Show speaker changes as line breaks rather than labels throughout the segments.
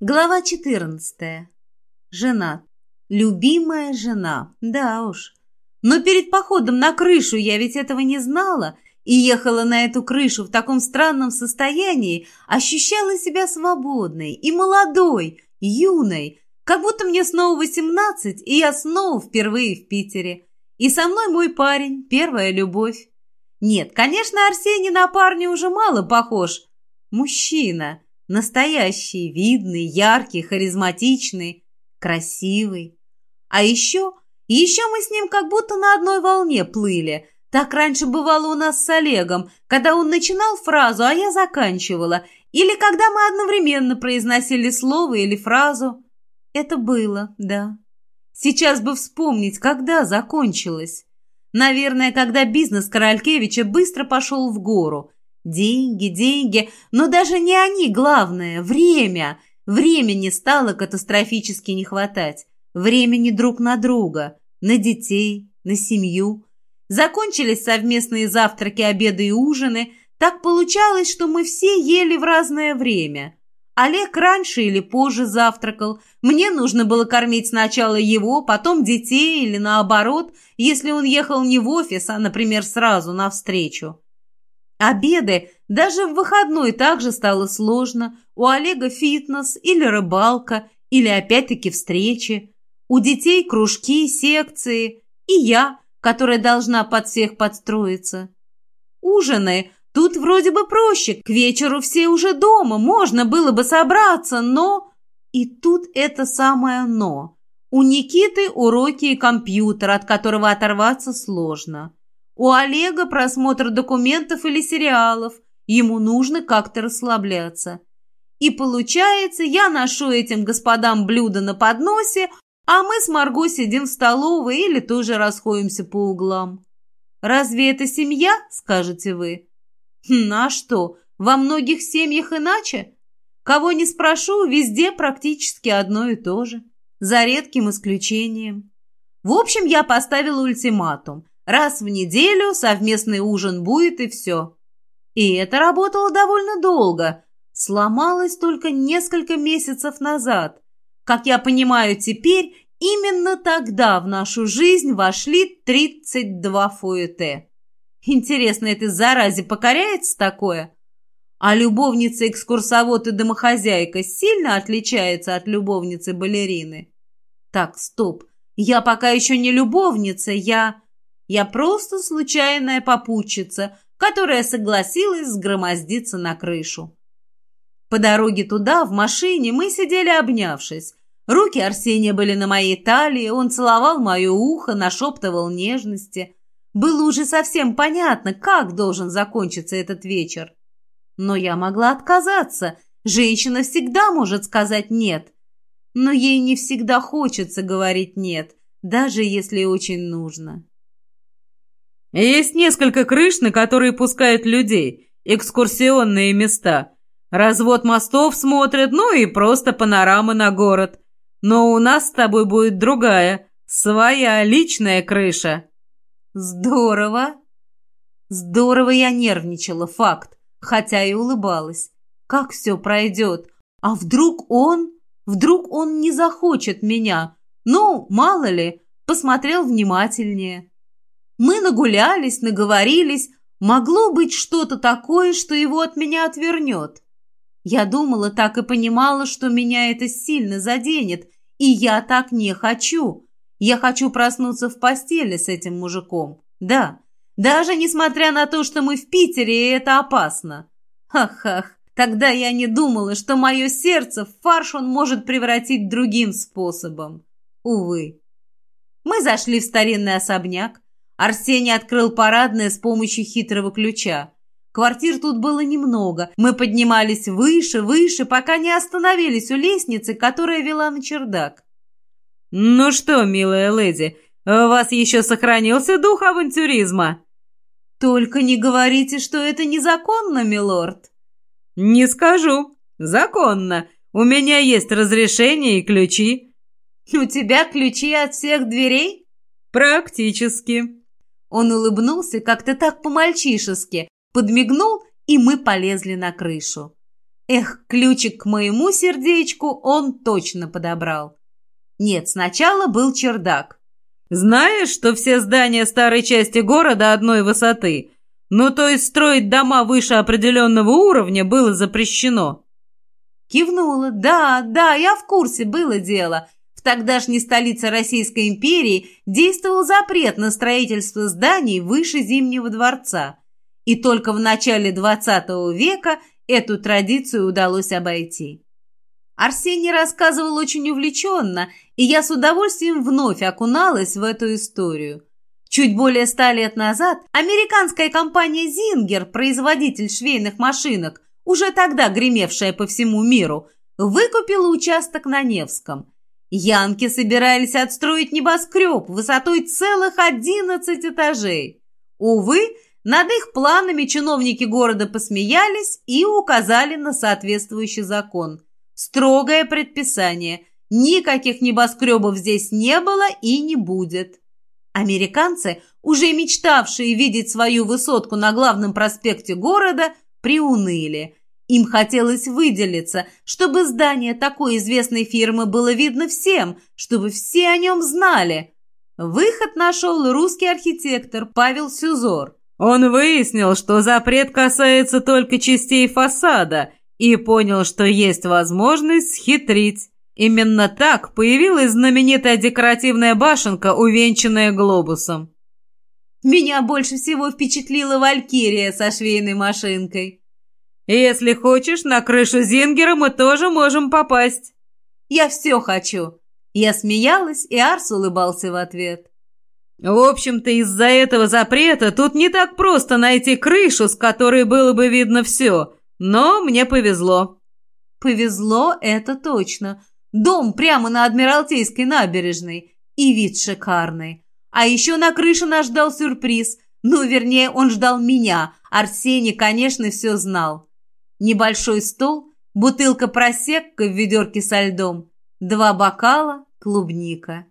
Глава 14. Женат. Любимая жена. Да уж. Но перед походом на крышу я ведь этого не знала и ехала на эту крышу в таком странном состоянии, ощущала себя свободной и молодой, юной, как будто мне снова восемнадцать, и я снова впервые в Питере. И со мной мой парень, первая любовь. Нет, конечно, Арсений на парня уже мало похож. Мужчина. Настоящий, видный, яркий, харизматичный, красивый. А еще, еще мы с ним как будто на одной волне плыли. Так раньше бывало у нас с Олегом, когда он начинал фразу, а я заканчивала. Или когда мы одновременно произносили слово или фразу. Это было, да. Сейчас бы вспомнить, когда закончилось. Наверное, когда бизнес Королькевича быстро пошел в гору – Деньги, деньги, но даже не они главное, время. Времени стало катастрофически не хватать. Времени друг на друга, на детей, на семью. Закончились совместные завтраки, обеды и ужины. Так получалось, что мы все ели в разное время. Олег раньше или позже завтракал. Мне нужно было кормить сначала его, потом детей или наоборот, если он ехал не в офис, а, например, сразу навстречу. Обеды даже в выходной также стало сложно. У Олега фитнес или рыбалка, или опять-таки встречи. У детей кружки, секции. И я, которая должна под всех подстроиться. Ужины. Тут вроде бы проще. К вечеру все уже дома. Можно было бы собраться, но... И тут это самое «но». У Никиты уроки и компьютер, от которого оторваться сложно. У Олега просмотр документов или сериалов. Ему нужно как-то расслабляться. И получается, я ношу этим господам блюда на подносе, а мы с Марго сидим в столовой или тоже расходимся по углам. Разве это семья, скажете вы? Хм, а что, во многих семьях иначе? Кого не спрошу, везде практически одно и то же. За редким исключением. В общем, я поставила ультиматум. Раз в неделю совместный ужин будет и все. И это работало довольно долго. Сломалось только несколько месяцев назад. Как я понимаю теперь, именно тогда в нашу жизнь вошли 32 фуэте. Интересно, этой заразе покоряется такое? А любовница-экскурсовод и домохозяйка сильно отличается от любовницы-балерины? Так, стоп. Я пока еще не любовница, я... Я просто случайная попутчица, которая согласилась сгромоздиться на крышу. По дороге туда, в машине, мы сидели обнявшись. Руки Арсения были на моей талии, он целовал мое ухо, нашептывал нежности. Было уже совсем понятно, как должен закончиться этот вечер. Но я могла отказаться. Женщина всегда может сказать «нет». Но ей не всегда хочется говорить «нет», даже если очень нужно.
Есть несколько крыш, на которые пускают людей, экскурсионные места. Развод мостов смотрят, ну и просто панорамы на город. Но у нас с тобой будет другая, своя личная крыша.
Здорово. Здорово я нервничала, факт, хотя и улыбалась. Как все пройдет? А вдруг он... Вдруг он не захочет меня? Ну, мало ли, посмотрел внимательнее. Мы нагулялись, наговорились. Могло быть что-то такое, что его от меня отвернет. Я думала так и понимала, что меня это сильно заденет, и я так не хочу. Я хочу проснуться в постели с этим мужиком. Да, даже несмотря на то, что мы в Питере, и это опасно. Ах-ах, тогда я не думала, что мое сердце в фарш он может превратить другим способом. Увы. Мы зашли в старинный особняк, Арсений открыл парадное с помощью хитрого ключа. Квартир тут было немного. Мы поднимались выше, выше, пока не остановились у лестницы, которая вела на чердак.
«Ну что, милая леди, у вас еще сохранился дух авантюризма?»
«Только не говорите, что это незаконно, милорд».
«Не скажу. Законно. У меня есть разрешение и ключи».
«У тебя ключи от всех дверей?»
«Практически».
Он улыбнулся как-то так по-мальчишески, подмигнул, и мы полезли на крышу. Эх, ключик к моему сердечку он точно подобрал. Нет, сначала был чердак.
Знаешь, что все здания старой части города одной высоты? Ну, то есть строить дома выше определенного уровня было запрещено.
Кивнула. Да, да, я в курсе, было дело. В тогдашней столице Российской империи действовал запрет на строительство зданий выше Зимнего дворца. И только в начале XX века эту традицию удалось обойти. Арсений рассказывал очень увлеченно, и я с удовольствием вновь окуналась в эту историю. Чуть более ста лет назад американская компания «Зингер», производитель швейных машинок, уже тогда гремевшая по всему миру, выкупила участок на Невском. Янки собирались отстроить небоскреб высотой целых 11 этажей. Увы, над их планами чиновники города посмеялись и указали на соответствующий закон. Строгое предписание. Никаких небоскребов здесь не было и не будет. Американцы, уже мечтавшие видеть свою высотку на главном проспекте города, приуныли. Им хотелось выделиться, чтобы здание такой известной фирмы было видно всем, чтобы все о нем знали. Выход нашел русский архитектор Павел Сюзор.
Он выяснил, что запрет касается только частей фасада и понял, что есть возможность схитрить. Именно так появилась знаменитая декоративная башенка, увенчанная глобусом.
Меня больше всего впечатлила Валькирия со швейной машинкой.
Если хочешь, на крышу Зингера мы тоже можем попасть.
Я все хочу. Я смеялась, и Арс улыбался в ответ.
В общем-то, из-за этого запрета тут не так просто найти крышу, с которой было бы видно все. Но мне повезло.
Повезло, это точно. Дом прямо на Адмиралтейской набережной. И вид шикарный. А еще на крыше нас ждал сюрприз. Ну, вернее, он ждал меня. Арсений, конечно, все знал. Небольшой стол, бутылка просекка в ведерке со льдом, два бокала, клубника.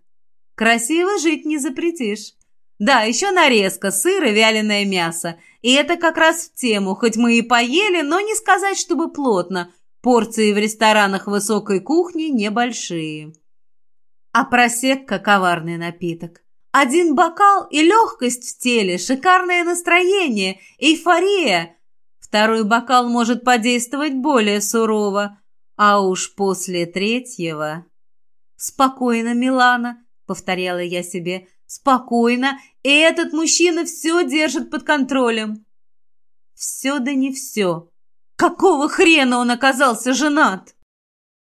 Красиво жить не запретишь. Да, еще нарезка, сыр и вяленое мясо. И это как раз в тему, хоть мы и поели, но не сказать, чтобы плотно. Порции в ресторанах высокой кухни небольшие. А просекка – коварный напиток. Один бокал и легкость в теле, шикарное настроение, эйфория. Второй бокал может подействовать более сурово, а уж после третьего... Спокойно, Милана, повторяла я себе. «Спокойно, и этот мужчина все держит под контролем». Все да не все. Какого хрена он оказался женат?